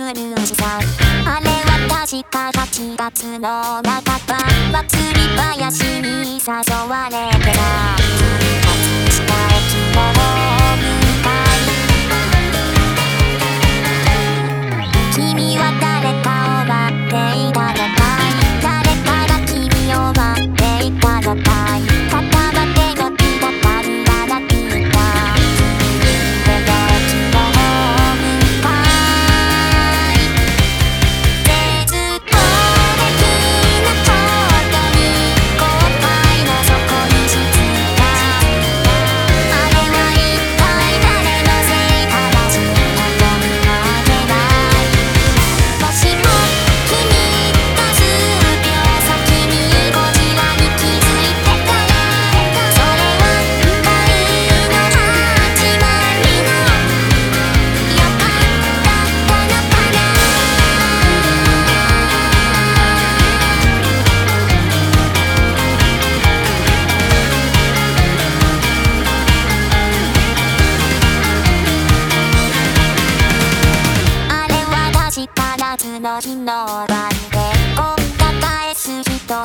くるおじさんあれは確か8月の半ば祭り林に誘われてた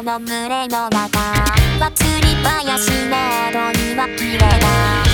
の群れの中祭り林などには綺麗だ